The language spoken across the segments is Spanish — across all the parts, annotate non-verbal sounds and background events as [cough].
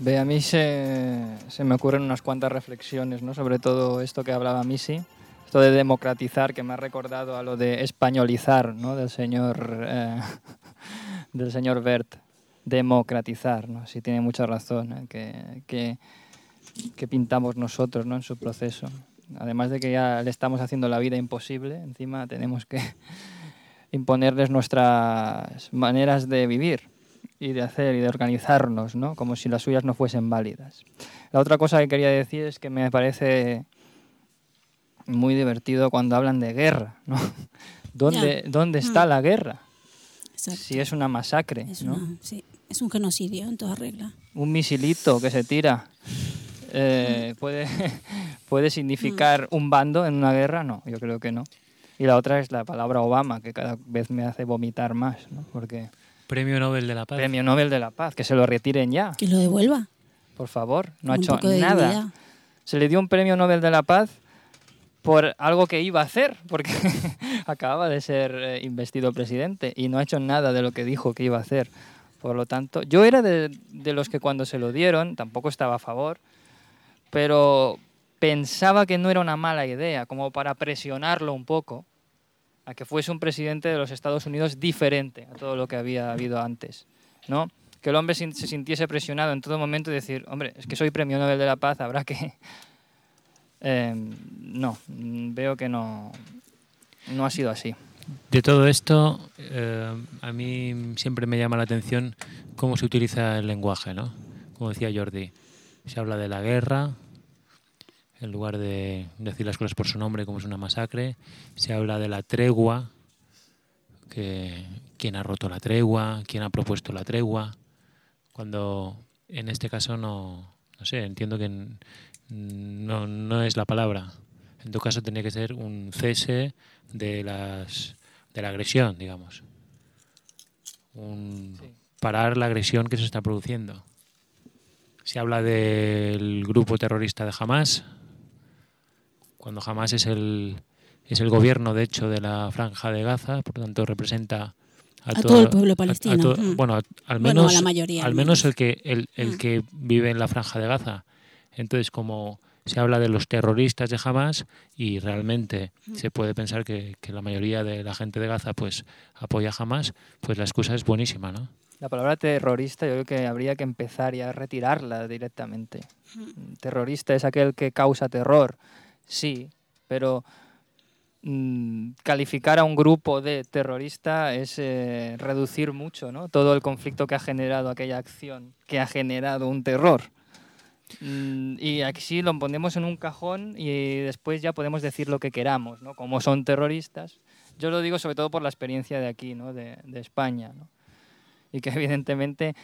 Ve, a mí se, me ocurren unas cuantas reflexiones, ¿no? Sobre todo esto que hablaba Missy, esto de democratizar, que me ha recordado a lo de españolizar, ¿no? Del señor, eh, [laughs] del señor Bert. Democratizar, ¿no? Sí tiene mucha razón, ¿eh? que, que, que pintamos nosotros, ¿no? En su proceso. Además de que ya le estamos haciendo la vida imposible, encima tenemos que [laughs] imponerles nuestras maneras de vivir y de hacer y de organizarnos, ¿no? como si las suyas no fuesen válidas. La otra cosa que quería decir es que me parece muy divertido cuando hablan de guerra. ¿no? [laughs] ¿Dónde, ¿Dónde está Mm. la guerra? Exacto. Si es una masacre, Es, ¿no? una- sí, es un genocidio en toda regla. un misilito que se tira [laughs] eh, puede, [laughs] puede significar un bando en una guerra, no, yo creo que no. Y la otra es la palabra Obama, que cada vez me hace vomitar más, ¿no? Porque Premio Nobel de la Paz. Premio Nobel de la Paz, que se lo retiren ya, Que lo devuelva. por favor, no ha un hecho poco de nada. Se le dio un Premio Nobel de la Paz por algo que iba a hacer, porque [laughs] acababa de ser eh, investido presidente y no ha hecho nada de lo que dijo que iba a hacer. Por lo tanto, yo era de, de los que cuando se lo dieron, tampoco estaba a favor, pero pensaba que no era una mala idea, como para presionarlo un poco a que fuese un presidente de los Estados Unidos diferente a todo lo que había habido antes, ¿no? Que el hombre se sintiese presionado en todo momento y decir, hombre, es que soy premio Nobel de la Paz, habrá que... [laughs] Eh, no, veo que no, no ha sido así. De todo esto, eh, a mí siempre me llama la atención cómo se utiliza el lenguaje, ¿no? Como decía Jordi, se habla de la guerra, en lugar de decir las cosas por su nombre, como es una masacre, se habla de la tregua, que quién ha roto la tregua, quién ha propuesto la tregua, cuando en este caso no, no sé, entiendo que no, no es la palabra. En todo caso tendría que ser un cese de las de la agresión, digamos. Un, Sí. Parar la agresión que se está produciendo. Se habla del grupo terrorista de Hamas, cuando Hamas es el es el gobierno, de hecho, de la franja de Gaza, por lo tanto representa a, A todo el pueblo a- a palestino. to- Mm. Bueno, a- al Bueno, menos a la mayoría, al al menos menos. el que el, el Mm. que vive en la franja de Gaza. Entonces, como se habla de los terroristas de Hamas y realmente Mm. se puede pensar que, que la mayoría de la gente de Gaza pues apoya a Hamas, pues la excusa es buenísima, ¿no? La palabra terrorista yo creo que habría que empezar ya a retirarla directamente. Terrorista es aquel que causa terror, sí, pero mm, calificar a un grupo de terrorista es eh, reducir mucho ¿no? todo el conflicto que ha generado aquella acción, que ha generado un terror. Mm, y aquí lo ponemos en un cajón y después ya podemos decir lo que queramos, ¿no? Como son terroristas. Yo lo digo sobre todo por la experiencia de aquí, ¿no? De, de España, ¿no? Y que [laughs] evidentemente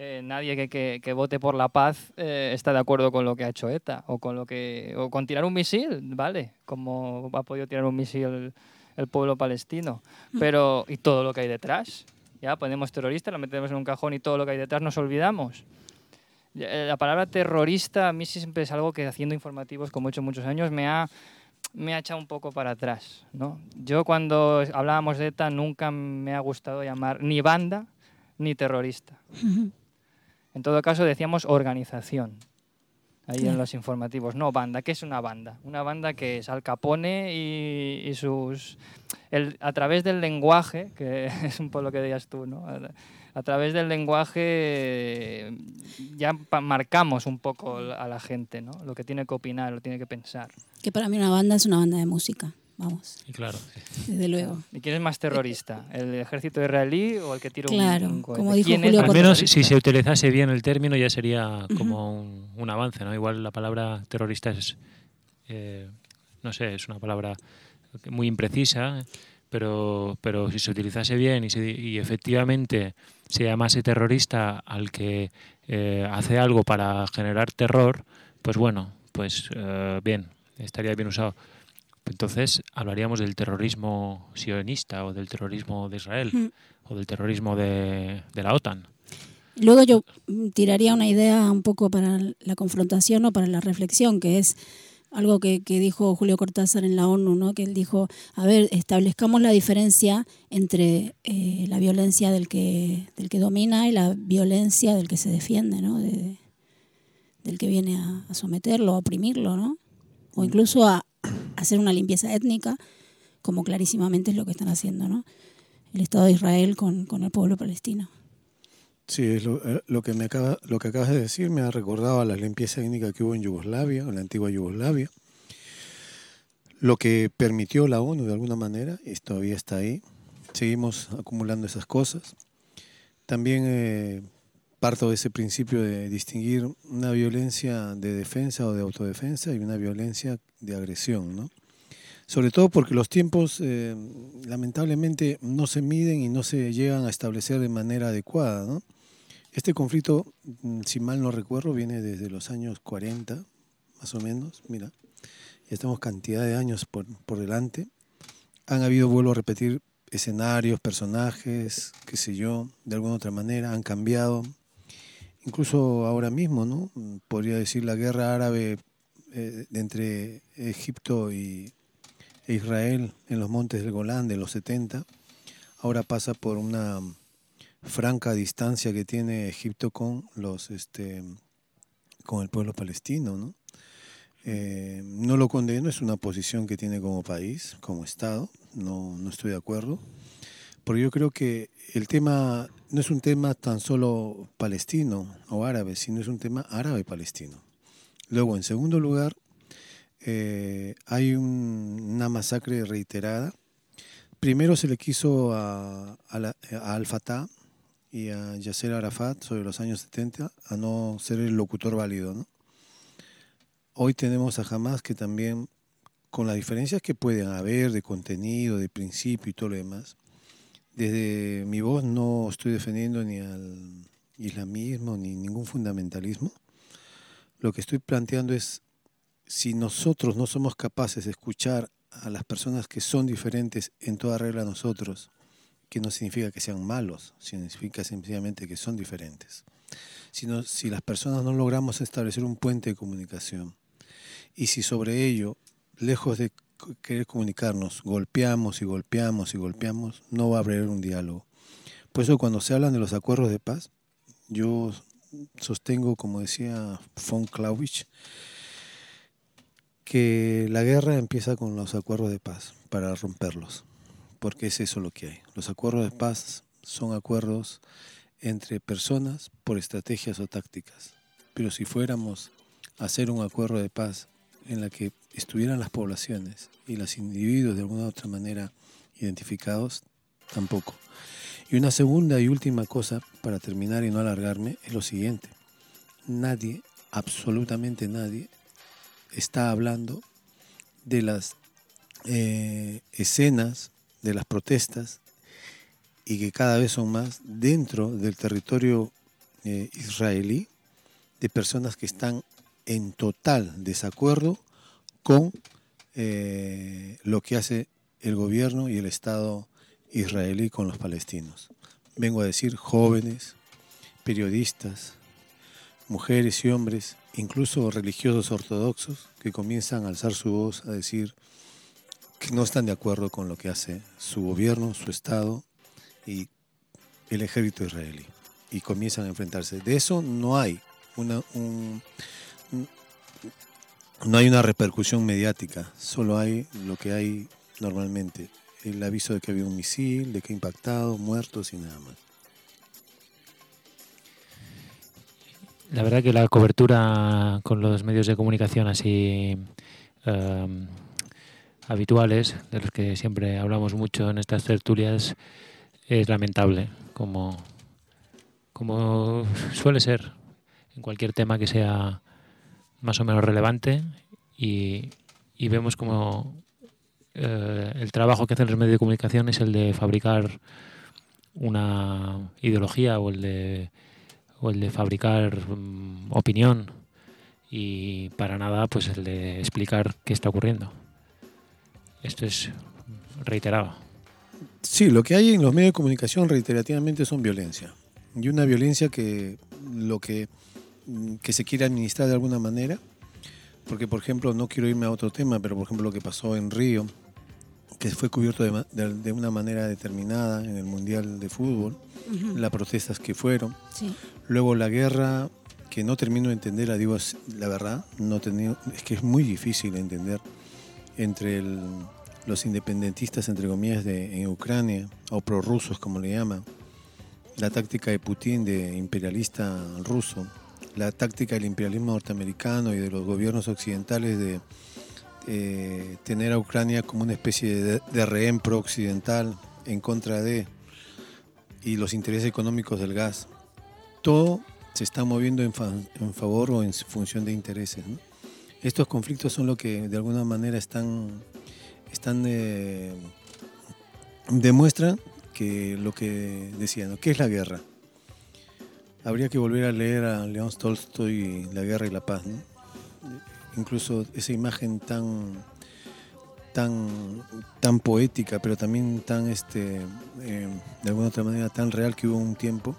eh, nadie que, que- que vote por la paz eh, está de acuerdo con lo que ha hecho ETA o con lo que o con tirar un misil, vale, como ha podido tirar un misil el, el pueblo palestino, pero y todo lo que hay detrás. Ya ponemos terrorista, lo metemos en un cajón y todo lo que hay detrás nos olvidamos. Eh, La palabra terrorista a mí siempre es algo que haciendo informativos, como he hecho muchos años, me ha, me ha echado un poco para atrás. ¿no? Yo cuando hablábamos de ETA nunca me ha gustado llamar ni banda ni terrorista. En todo caso decíamos organización. Ahí en los informativos. No, banda. ¿Qué es una banda? Una banda que es Al Capone y, y sus... el- a través del lenguaje, que [laughs] es un poco lo que decías tú, ¿no? A, través del lenguaje eh, ya marcamos un poco a la gente, ¿no? Lo que tiene que opinar, lo tiene que pensar. Que para mí una banda es una banda de música. Vamos, Y claro, desde luego. [laughs] ¿Y quién es más terrorista? ¿El ejército israelí o el que tira un- Claro, un, cohete? como dijo ¿Quién es Julio al menos si se utilizase bien el término ya sería como un, un avance, ¿no? Igual la palabra terrorista es, eh, no sé, es una palabra muy imprecisa, pero, pero si se utilizase bien y, se- y efectivamente se llamase terrorista al que eh, hace algo para generar terror, pues bueno, pues eh, bien, estaría bien usado. Entonces hablaríamos del terrorismo sionista o del terrorismo de Israel Mm. o del terrorismo de, de la OTAN. Luego yo mm, tiraría una idea un poco para la confrontación o para la reflexión, que es algo que, que dijo Julio Cortázar en la ONU, ¿no? que él dijo, a ver, establezcamos la diferencia entre eh, la violencia del que, del que domina y la violencia del que se defiende. ¿no? De- el que viene a, someterlo, a oprimirlo, ¿no? O incluso a, hacer una limpieza étnica, como clarísimamente es lo que están haciendo, ¿no? El Estado de Israel con, con el pueblo palestino. Sí, es lo, eh, lo, que me acaba, lo que acabas de decir me ha recordado a la limpieza étnica que hubo en Yugoslavia, en la antigua Yugoslavia. Lo que permitió la ONU de alguna manera, y todavía está ahí. Seguimos acumulando esas cosas. También eh, parto de ese principio de distinguir una violencia de defensa o de autodefensa y una violencia de agresión, ¿no? Sobre todo porque los tiempos eh, lamentablemente no se miden y no se llegan a establecer de manera adecuada. Este conflicto, mm, si mal no recuerdo, viene desde los años 40, más o menos. Mira, ya estamos cantidad de años por, por delante. Han habido, vuelvo a repetir, escenarios, personajes, qué sé yo, de alguna otra manera, han cambiado. Incluso ahora mismo, ¿no? Podría decir la guerra árabe eh, entre Egipto y e Israel en los montes del Golán de los 70, ahora pasa por una franca distancia que tiene Egipto con los este con el pueblo palestino, ¿no? Eh, no lo condeno, es una posición que tiene como país, como Estado, no, no estoy de acuerdo, porque yo creo que el tema no es un tema tan solo palestino o árabe, sino es un tema árabe-palestino. Luego, en segundo lugar, eh, hay una masacre reiterada. Primero se le quiso a, a Al-Fatah y a Yasser Arafat sobre los años 70 a no ser el locutor válido. ¿no? Hoy tenemos a Hamas que también, con las diferencias que pueden haber de contenido, de principio y todo lo demás, desde mi voz no estoy defendiendo ni al islamismo ni ningún fundamentalismo. Lo que estoy planteando es si nosotros no somos capaces de escuchar a las personas que son diferentes en toda regla a nosotros, que no significa que sean malos, significa sencillamente que son diferentes. Sino si las personas no logramos establecer un puente de comunicación y si sobre ello, lejos de querer comunicarnos, golpeamos y golpeamos y golpeamos, no va a haber un diálogo. Por eso cuando se hablan de los acuerdos de paz, yo sostengo, como decía von Clausewitz, que la guerra empieza con los acuerdos de paz para romperlos porque es eso lo que hay. Los acuerdos de paz son acuerdos entre personas por estrategias o tácticas. Pero si fuéramos a hacer un acuerdo de paz en la que estuvieran las poblaciones y los individuos de alguna u otra manera identificados, tampoco. Y una segunda y última cosa, para terminar y no alargarme, es lo siguiente. Nadie, absolutamente nadie, está hablando de las eh, escenas de las protestas y que cada vez son más dentro del territorio eh, israelí de personas que están en total desacuerdo con eh, lo que hace el gobierno y el Estado israelí con los palestinos. Vengo a decir jóvenes, periodistas, mujeres y hombres, incluso religiosos ortodoxos, que comienzan a alzar su voz a decir que no están de acuerdo con lo que hace su gobierno, su Estado y el ejército israelí. Y comienzan a enfrentarse. De eso no hay una, no hay una repercusión mediática, solo hay lo que hay normalmente, el aviso de que había un misil, de que impactado, muertos y nada más. La verdad que la cobertura con los medios de comunicación así eh, habituales, de los que siempre hablamos mucho en estas tertulias, es lamentable, como, como suele ser en cualquier tema que sea más o menos relevante y, vemos como eh, el trabajo que hacen los medios de comunicación es el de fabricar una ideología o el de, o el de fabricar mm, opinión y para nada pues el de explicar qué está ocurriendo. Esto es reiterado. Sí, lo que hay en los medios de comunicación reiterativamente son violencia. Y una violencia que lo que, que se quiere administrar de alguna manera, porque por ejemplo, no quiero irme a otro tema, pero por ejemplo lo que pasó en Río, que fue cubierto de, una manera determinada en el Mundial de Fútbol, las protestas que fueron, luego la guerra que no termino de entender, la digo la verdad, no tenido, es que es muy difícil entender entre los independentistas, entre comillas, de, en Ucrania, o prorrusos como le llaman, la táctica de Putin de imperialista ruso, la táctica del imperialismo norteamericano y de los gobiernos occidentales de eh, tener a Ucrania como una especie de, de rehén pro-occidental en contra de y los intereses económicos del gas. Todo se está moviendo en, favor o en función de intereses. Estos conflictos son lo que de alguna manera están, están eh, demuestran que lo que decían, ¿qué es la guerra? Habría que volver a leer a León Tolstoy La guerra y la paz. Incluso esa imagen tan, tan, tan poética, pero también tan, este, eh, de alguna otra manera, tan real que hubo un tiempo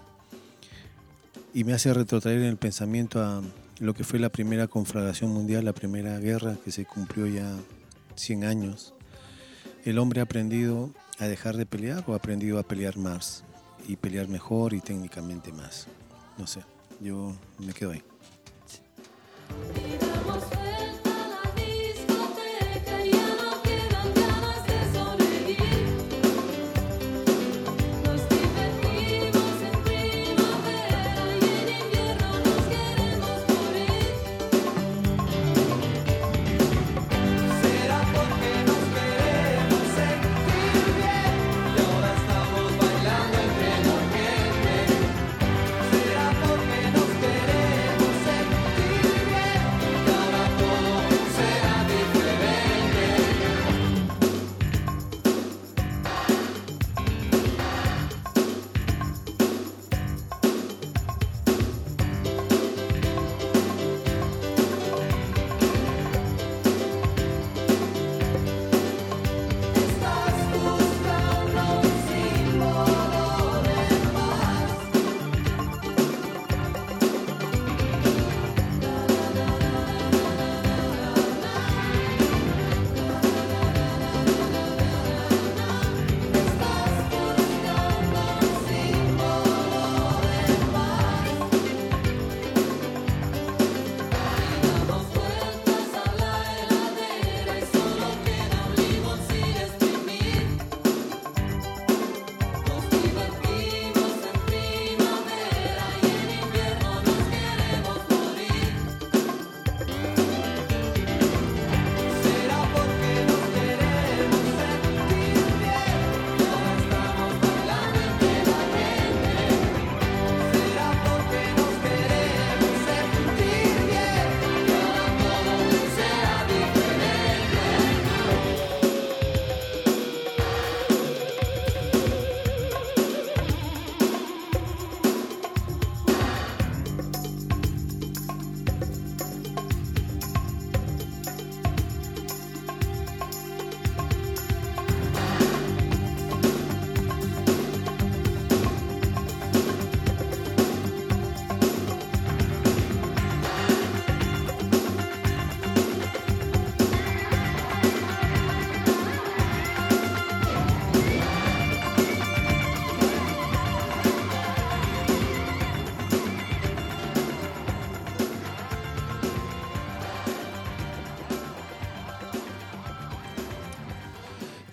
y me hace retrotraer en el pensamiento a lo que fue la primera conflagración mundial, la primera guerra que se cumplió ya 100 años. El hombre ha aprendido a dejar de pelear o ha aprendido a pelear más y pelear mejor y técnicamente más. No sé, yo me quedo ahí.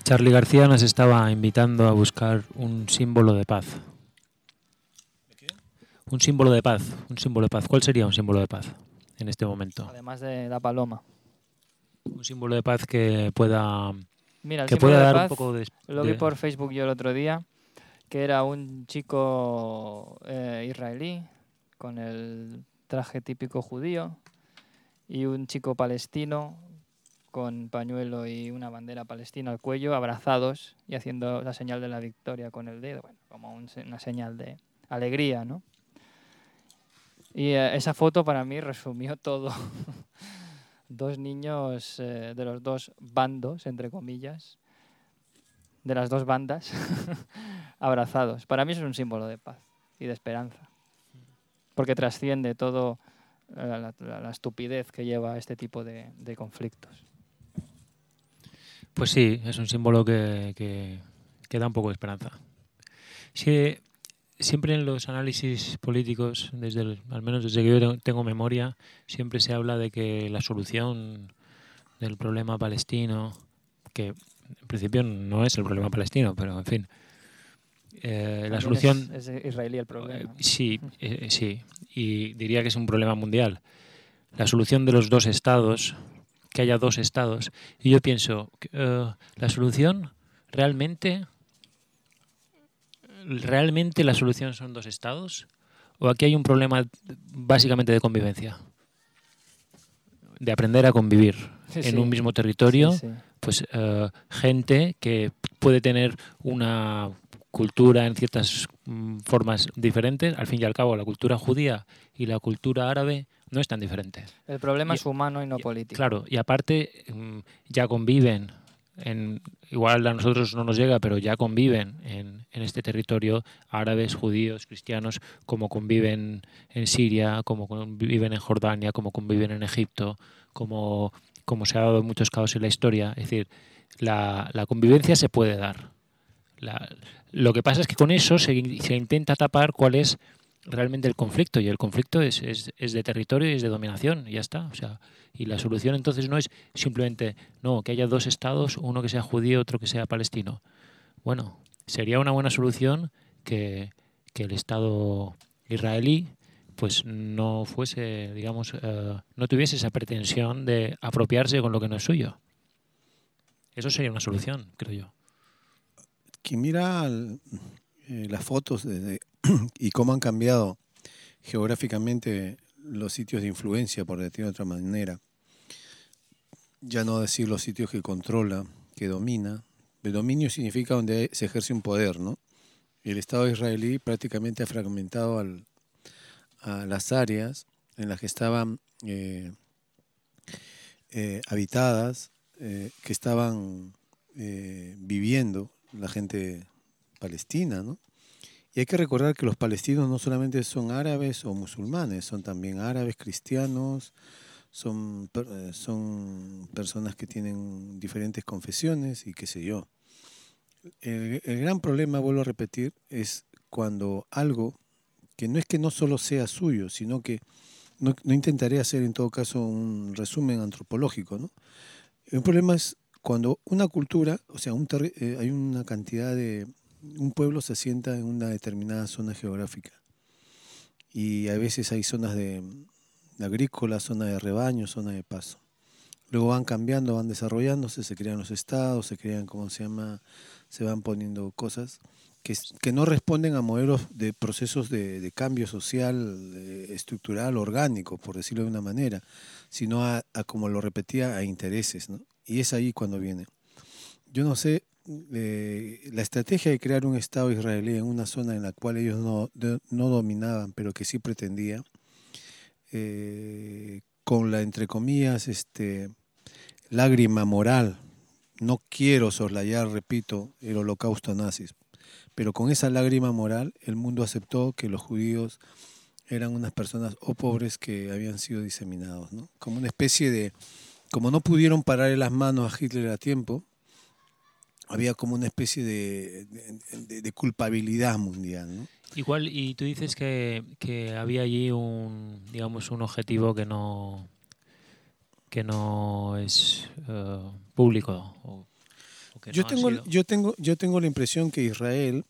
Charlie García nos estaba invitando a buscar un símbolo de paz. Un símbolo de paz, un símbolo de paz. ¿Cuál sería un símbolo de paz en este momento? Además de la paloma. Un símbolo de paz que pueda Mira, que pueda dar un poco de, lo vi por Facebook yo el otro día, que era un chico eh, israelí con el traje típico judío y un chico palestino con pañuelo y una bandera palestina al cuello, abrazados y haciendo la señal de la victoria con el dedo, como una señal de alegría, ¿no? Y eh, esa foto para mí resumió [laughs] todo. dos niños eh, de los dos bandos, entre comillas, de las dos bandas, [laughs] abrazados. Para mí es un símbolo de paz y de esperanza, porque trasciende todo eh, la, estupidez que lleva este tipo de conflictos. Pues sí, es un símbolo que, da un poco de esperanza. Si siempre en los análisis políticos, desde el- al menos desde que yo tengo- memoria, siempre se habla de que la solución del problema palestino, que en principio no es el problema palestino, pero en fin, eh, la solución... Es, es israelí el problema. Eh, Sí, eh, sí. Y diría que es un problema mundial. La solución de los dos estados, que haya dos estados. Y yo pienso, eh, la solución realmente, realmente la solución son dos estados, o aquí hay un problema básicamente de convivencia, de aprender a convivir Sí, en sí. un mismo territorio Sí, pues eh, gente que puede tener una cultura en ciertas mm, formas diferentes. Al fin y al cabo, la cultura judía y la cultura árabe no es tan diferente. El problema Y- es humano y no y- político. Claro, y aparte mm, ya conviven, en, igual a nosotros no nos llega, pero ya conviven en, en este territorio árabes, judíos, cristianos, como conviven en Siria, como conviven en Jordania, como conviven en Egipto, como, como se ha dado en muchos casos en la historia. Es decir, la, la convivencia se puede dar. La- lo que pasa es que con eso se, se intenta tapar cuál es realmente el conflicto y el conflicto es, es, es de territorio y es de dominación y ya está. O sea, y la solución entonces no es simplemente no que haya dos estados, uno que sea judío, otro que sea palestino. Bueno, sería una buena solución que, que el Estado israelí pues no fuese, digamos, eh, no tuviese esa pretensión de apropiarse con lo que no es suyo. Eso sería una solución, creo yo. Quien mira al- eh, las fotos [clears throat] y cómo han cambiado geográficamente los sitios de influencia, por decirlo de otra manera, ya no decir los sitios que controla, que domina. El dominio significa donde se ejerce un poder, ¿no? El Estado israelí prácticamente ha fragmentado al- a las áreas en las que estaban eh, eh, habitadas, que estaban viviendo la gente palestina, ¿no? Y hay que recordar que los palestinos no solamente son árabes o musulmanes, son también árabes, cristianos, son, eh, son personas que tienen diferentes confesiones y qué sé yo. El, el gran problema, vuelvo a repetir, es cuando algo que no es que no solo sea suyo, sino que no, no intentaré hacer en todo caso un resumen antropológico, ¿no? El problema es cuando una cultura, o sea, un eh, hay una cantidad de... Un pueblo se asienta en una determinada zona geográfica y a veces hay zonas de, agrícola, zona de rebaño, zona de paso. Luego van cambiando, van desarrollándose, se crean los estados, se crean, ¿cómo se llama? Se van poniendo cosas que, que no responden a modelos de procesos de, de cambio social, estructural, orgánico, por decirlo de una manera, sino a, como lo repetía, a intereses. Y es ahí cuando viene. Yo no sé, eh, la estrategia de crear un Estado israelí en una zona en la cual ellos no, no dominaban, pero que sí pretendía, eh, con la, entre comillas, este, lágrima moral, no quiero soslayar, repito, el holocausto nazis, pero con esa lágrima moral el mundo aceptó que los judíos eran unas personas o pobres que habían sido diseminados. Como una especie de, como no pudieron pararle las manos a Hitler a tiempo, había como una especie de, de- culpabilidad mundial, ¿no? Igual, y tú dices que, que había allí un, digamos, un objetivo que no que no es eh, público. o- o que Yo no tengo, yo, tengo, yo tengo la impresión que Israel,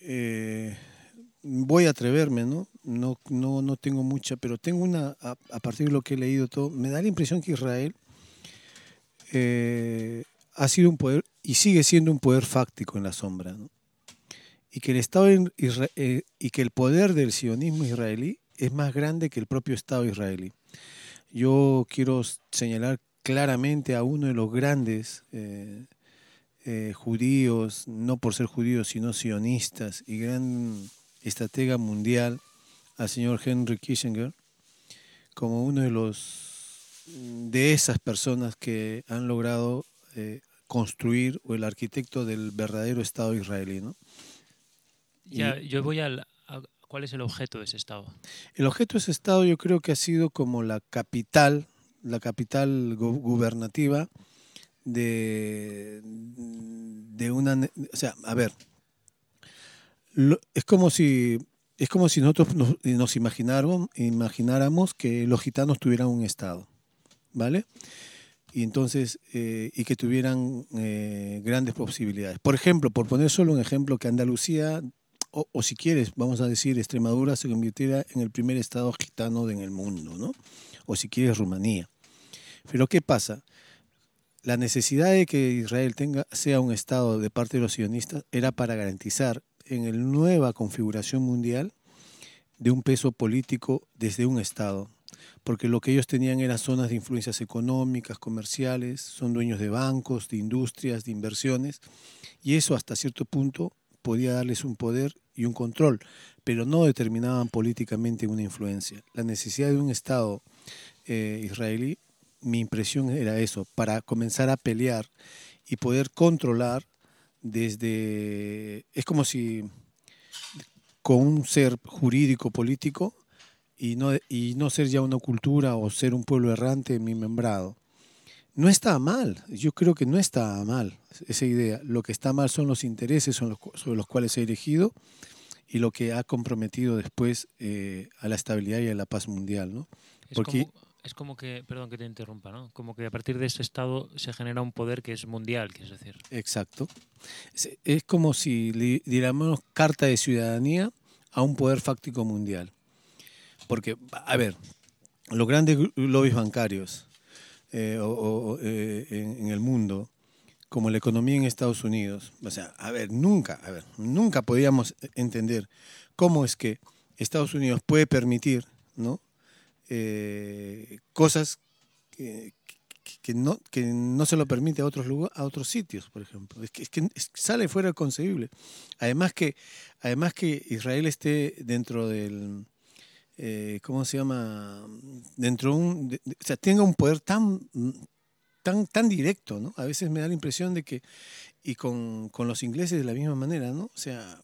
eh, voy a atreverme, ¿no? No, no, no tengo mucha, pero tengo una, a, a partir de lo que he leído todo, me da la impresión que Israel eh, ha sido un poder y sigue siendo un poder fáctico en la sombra, ¿no? Y que el Estado eh, y que el poder del sionismo israelí es más grande que el propio Estado israelí. Yo quiero señalar claramente a uno de los grandes eh, eh, judíos, no por ser judíos, sino sionistas y gran estratega mundial, al señor Henry Kissinger, como uno de los de esas personas que han logrado eh, construir o el arquitecto del verdadero Estado israelí. ¿no? Ya, yo voy al, a- ¿Cuál es el objeto de ese Estado? El objeto de ese Estado yo creo que ha sido como la capital, la capital gu- gubernativa de, de una... O sea, a ver, es como si es como si nosotros nos, nos imagináramos, imagináramos que los gitanos tuvieran un estado, ¿vale? Y entonces, eh, y que tuvieran eh, grandes posibilidades. Por ejemplo, por poner solo un ejemplo, que Andalucía, o, si quieres, vamos a decir, Extremadura se convirtiera en el primer estado gitano en el mundo, ¿no? O si quieres, Rumanía. Pero ¿qué pasa? La necesidad de que Israel tenga, sea un estado de parte de los sionistas era para garantizar en la nueva configuración mundial de un peso político desde un Estado, porque lo que ellos tenían eran zonas de influencias económicas, comerciales, son dueños de bancos, de industrias, de inversiones, y eso hasta cierto punto podía darles un poder y un control, pero no determinaban políticamente una influencia. La necesidad de un Estado eh, israelí, mi impresión era eso, para comenzar a pelear y poder controlar desde... Es como si con un ser jurídico político y no, y no ser ya una cultura o ser un pueblo errante mi membrado. No está mal, yo creo que no está mal esa idea. Lo que está mal son los intereses sobre los cuales se ha erigido y lo que ha comprometido después eh, a la estabilidad y a la paz mundial. ¿no? Porque, es como que, perdón que te interrumpa, ¿no? Como que a partir de ese estado se genera un poder que es mundial, quieres decir. Exacto. Es, como si le diéramos carta de ciudadanía a un poder fáctico mundial. Porque, a ver, los grandes lobbies bancarios eh, eh, en, el mundo, como la economía en Estados Unidos, o sea, a ver, nunca, a ver, nunca podíamos entender cómo es que Estados Unidos puede permitir, ¿no? eh, cosas que, no, se lo permite a otros lugares, a otros sitios, por ejemplo. Es que, sale fuera concebible. Además que, además que Israel esté dentro del eh, ¿cómo se llama? Dentro un, de, o sea, tenga un poder tan, tan, tan directo, ¿no? A veces me da la impresión de que, y con, con los ingleses de la misma manera, ¿no? O sea,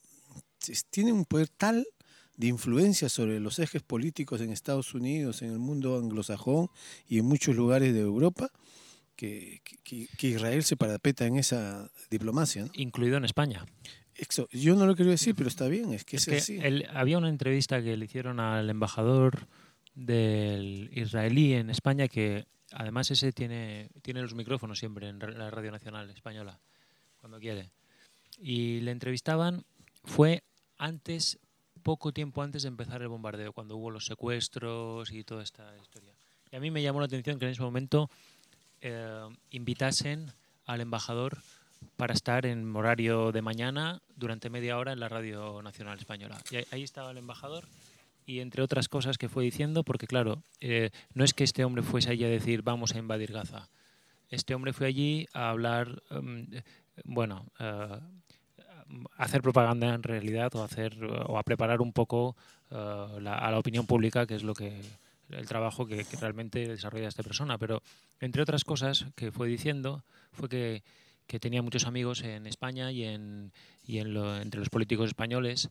tiene un poder tal de influencia sobre los ejes políticos en Estados Unidos, en el mundo anglosajón y en muchos lugares de Europa, que, que, Israel se parapeta en esa diplomacia. Incluido en España. Eso, yo no lo quiero decir, pero está bien, es que es, es que así. Él, había una entrevista que le hicieron al embajador del israelí en España que además ese tiene, tiene los micrófonos siempre en la Radio Nacional Española, cuando quiere. Y le entrevistaban, fue antes poco tiempo antes de empezar el bombardeo, cuando hubo los secuestros y toda esta historia. Y a mí me llamó la atención que en ese momento eh, invitasen al embajador para estar en horario de mañana durante media hora en la Radio Nacional Española. Y ahí, estaba el embajador y entre otras cosas que fue diciendo, porque claro, eh, no es que este hombre fuese allí a decir vamos a invadir Gaza. Este hombre fue allí a hablar, um, bueno, uh, hacer propaganda en realidad o hacer o a preparar un poco la, a la opinión pública, que es lo que el trabajo que, realmente desarrolla esta persona. Pero entre otras cosas que fue diciendo fue que, que tenía muchos amigos en España y, en, y en lo, entre los políticos españoles.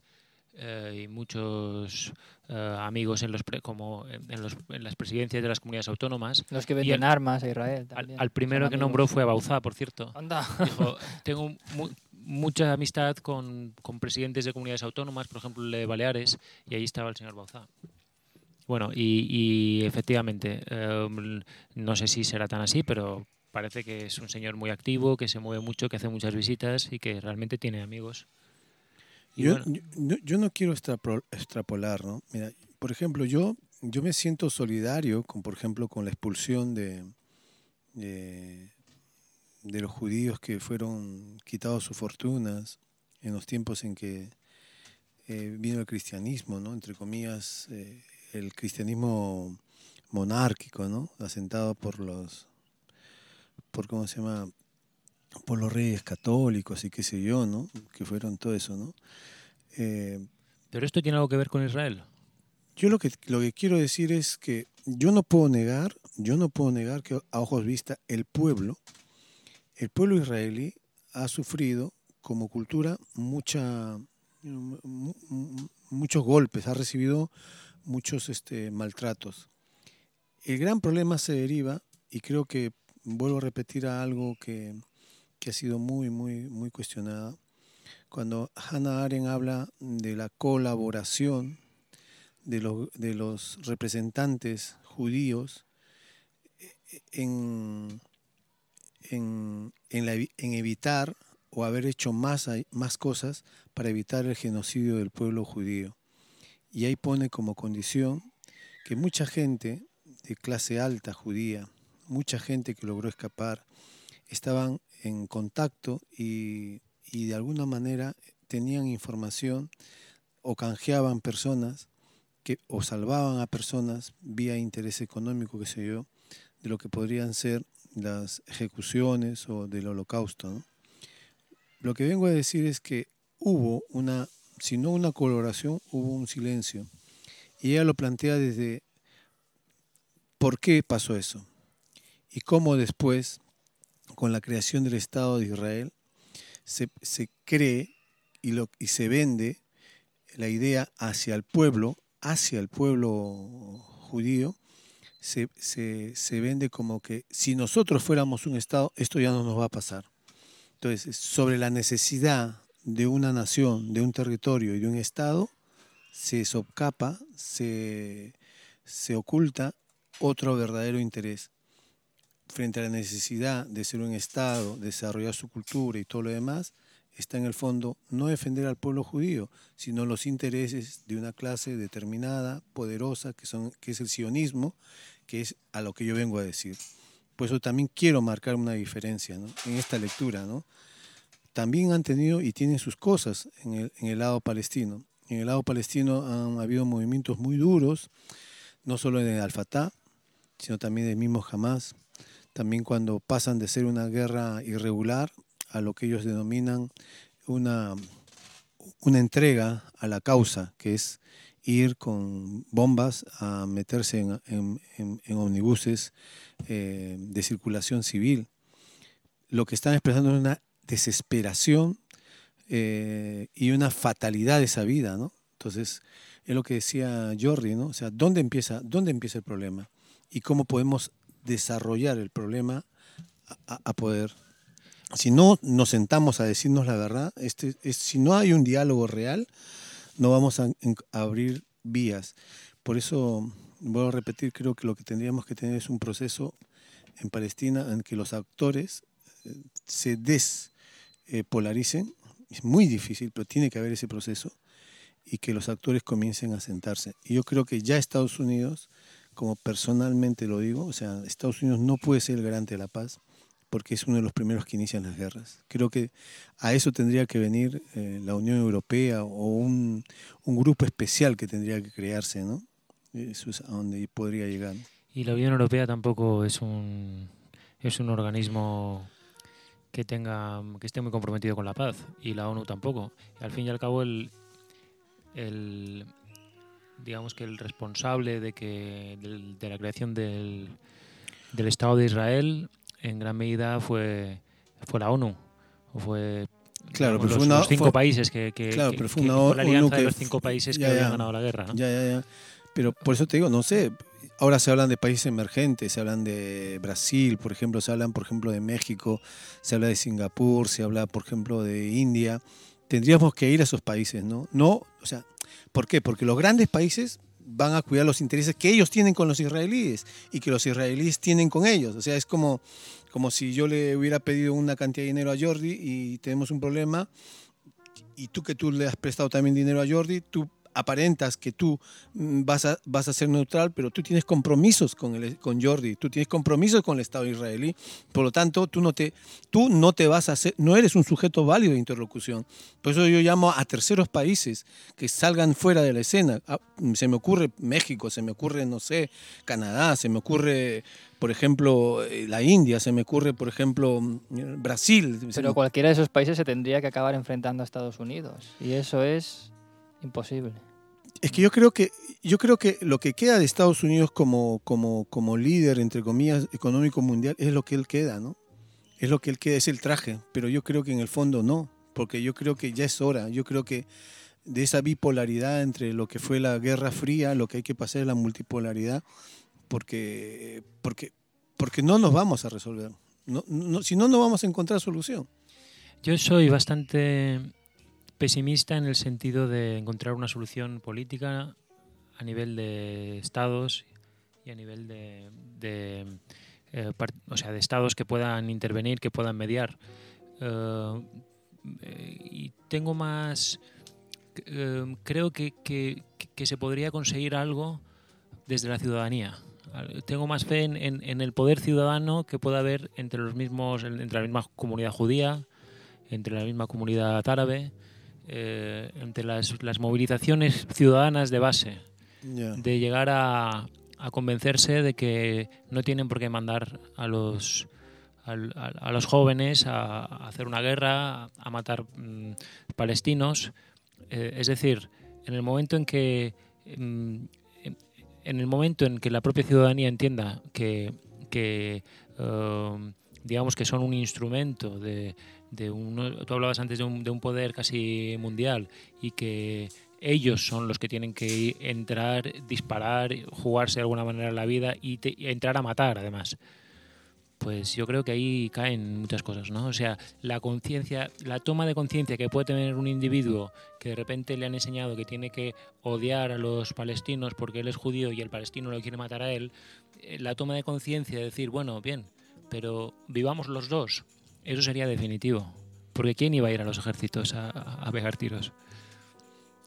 Eh, y muchos eh, amigos en los pre, como en, los, en, las presidencias de las comunidades autónomas. Los que venden al, armas a Israel. Al, al, primero que nombró fue a Bauzá, por cierto. Anda. Dijo, [laughs] tengo mu mucha amistad con, con, presidentes de comunidades autónomas, por ejemplo, de Baleares, y ahí estaba el señor Bauzá. Bueno, y, y efectivamente, eh, no sé si será tan así, pero parece que es un señor muy activo, que se mueve mucho, que hace muchas visitas y que realmente tiene amigos. Yo, bueno. yo, yo, no quiero extrapolar, ¿no? Mira, por ejemplo, yo, yo me siento solidario con, por ejemplo, con la expulsión de, de, de los judíos que fueron quitados sus fortunas en los tiempos en que eh, vino el cristianismo, ¿no? Entre comillas, eh, el cristianismo monárquico, ¿no? Asentado por los, por cómo se llama, por los reyes católicos y qué sé yo, ¿no? Que fueron todo eso, ¿no? Eh, ¿Pero esto tiene algo que ver con Israel? Yo lo que, lo que quiero decir es que yo no puedo negar, yo no puedo negar que a ojos vista el pueblo, el pueblo israelí ha sufrido como cultura mucha, muchos golpes, ha recibido muchos este, maltratos. El gran problema se deriva, y creo que vuelvo a repetir algo que, que ha sido muy, muy, muy cuestionada, cuando Hannah Arendt habla de la colaboración de los, de los representantes judíos en, en, en, evitar o haber hecho más, más cosas para evitar el genocidio del pueblo judío. Y ahí pone como condición que mucha gente de clase alta judía, mucha gente que logró escapar, estaban en contacto y, de alguna manera tenían información o canjeaban personas que o salvaban a personas vía interés económico, que sé yo, de lo que podrían ser las ejecuciones o del holocausto. Lo que vengo a decir es que hubo una, si no una coloración, hubo un silencio. Y ella lo plantea desde por qué pasó eso y cómo después, con la creación del Estado de Israel, se, se cree y, lo, y se vende la idea hacia el pueblo, hacia el pueblo judío, se, se, se, vende como que si nosotros fuéramos un Estado, esto ya no nos va a pasar. Entonces, sobre la necesidad de una nación, de un territorio y de un Estado, se socapa, se, se oculta otro verdadero interés. Frente a la necesidad de ser un Estado, desarrollar su cultura y todo lo demás, está en el fondo no defender al pueblo judío, sino los intereses de una clase determinada, poderosa, que, son, que es el sionismo, que es a lo que yo vengo a decir. Por eso también quiero marcar una diferencia en esta lectura. También han tenido y tienen sus cosas en el, en lado palestino. En el lado palestino han habido movimientos muy duros, no solo en el Al-Fatah, sino también del mismo Hamas. También cuando pasan de ser una guerra irregular a lo que ellos denominan una, una entrega a la causa, que es ir con bombas a meterse en, en, omnibuses eh, de circulación civil. Lo que están expresando es una desesperación eh, y una fatalidad de esa vida, ¿no? Entonces, es lo que decía Jordi, ¿no? O sea, ¿dónde empieza, dónde empieza el problema? Y cómo podemos desarrollar el problema a poder si no nos sentamos a decirnos la verdad, este, si no hay un diálogo real, no vamos a, abrir vías. Por eso, vuelvo a repetir, creo que lo que tendríamos que tener es un proceso en Palestina en que los actores eh, se despolaricen. es muy difícil, pero tiene que haber ese proceso y que los actores comiencen a sentarse. Y yo creo que ya Estados Unidos, como personalmente lo digo, o sea, Estados Unidos no puede ser el garante de la paz porque es uno de los primeros que inician las guerras. Creo que a eso tendría que venir eh, la Unión Europea o un, grupo especial que tendría que crearse, ¿no? Eso es a donde podría llegar. Y la Unión Europea tampoco es un, es un organismo que tenga que esté muy comprometido con la paz y la ONU tampoco. al fin y al cabo el digamos que el responsable de que de, la creación del, del Estado de Israel en gran medida fue, fue la ONU. O fue Claro, pero los, los cinco países que, que, claro, que, pero fue una la alianza de los cinco países que habían ganado la guerra. ¿no? Ya, ya, ya. Pero por eso te digo, no sé, ahora se hablan de países emergentes, se hablan de Brasil, por ejemplo, se hablan, por ejemplo, de México, se habla de Singapur, se habla, por ejemplo, de India. Tendríamos que ir a esos países, ¿no? No, o sea, ¿por qué? Porque los grandes países van a cuidar los intereses que ellos tienen con los israelíes y que los israelíes tienen con ellos. O sea, es como, como si yo le hubiera pedido una cantidad de dinero a Jordi y tenemos un problema y tú que tú le has prestado también dinero a Jordi, tú aparentas que tú mm, vas a, vas a ser neutral, pero tú tienes compromisos con, el, con Jordi, tú tienes compromisos con el Estado israelí, por lo tanto tú no te, tú no te vas a hacer, no eres un sujeto válido de interlocución. Por eso yo llamo a terceros países que salgan fuera de la escena. Ah, se me ocurre México, se me ocurre, no sé, Canadá, se me ocurre por ejemplo, eh, la India, se me ocurre, por ejemplo, Brasil. Pero cualquiera de esos países se tendría que acabar enfrentando a Estados Unidos. Y eso es Imposible. Es que yo creo que yo creo que lo que queda de Estados Unidos como, como, como líder, entre comillas, económico mundial, es lo que él queda, ¿no? Es lo que él queda, es el traje. Pero yo creo que en el fondo no, porque yo creo que ya es hora. Yo creo que de esa bipolaridad entre lo que fue la Guerra Fría, lo que hay que pasar es la multipolaridad, porque, porque, porque no nos vamos a resolver. No, no, si no, no vamos a encontrar solución. Yo soy bastante pesimista en el sentido de encontrar una solución política a nivel de estados y a nivel de, de, eh, o sea, de estados que puedan intervenir, que puedan mediar. Eh, y tengo más... creo que, que, que, se podría conseguir algo desde la ciudadanía. Tengo más fe en, en, en, el poder ciudadano que pueda haber entre los mismos, entre la misma comunidad judía, entre la misma comunidad árabe, eh, entre las, las, movilizaciones ciudadanas de base, yeah. de llegar a, a, convencerse de que no tienen por qué mandar a los, a, a los jóvenes a, a, hacer una guerra, a matar mmm, palestinos. Eh, es decir, en el momento en que mmm, en el momento en que la propia ciudadanía entienda que, que uh, digamos que son un instrumento de, de un, tú hablabas antes de un, de un, poder casi mundial y que ellos son los que tienen que entrar, disparar, jugarse de alguna manera la vida y, y entrar a matar además. Pues yo creo que ahí caen muchas cosas, ¿no? O sea, la conciencia, la toma de conciencia que puede tener un individuo que de repente le han enseñado que tiene que odiar a los palestinos porque él es judío y el palestino lo quiere matar a él, eh, la toma de conciencia de decir, bueno, bien, pero vivamos los dos, eso sería definitivo. Porque ¿quién iba a ir a los ejércitos a, a pegar tiros?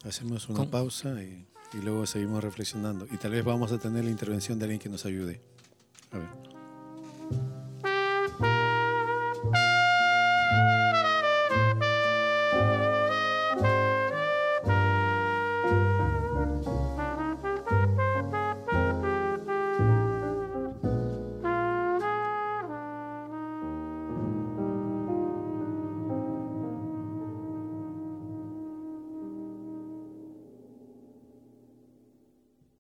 Hacemos una pausa y, y luego seguimos reflexionando. Y tal vez vamos a tener la intervención de alguien que nos ayude. A ver.